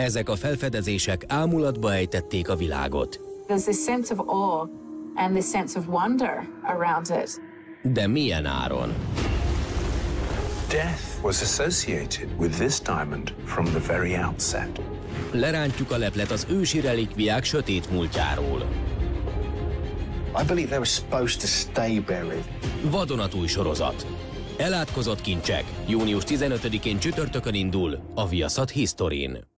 Ezek a felfedezések ámulatba ejtették a világot. There's this sense of awe and this sense of wonder around it. De milyen áron? Death was associated with this diamond from the very outset. Lerántjuk a leplet az ősi relikviák sötét múltjáról. I believe they were supposed to stay buried. Vadonatúj sorozat. Elátkozott kincsek. Június 15-én csütörtökön indul a Viaszat Historin.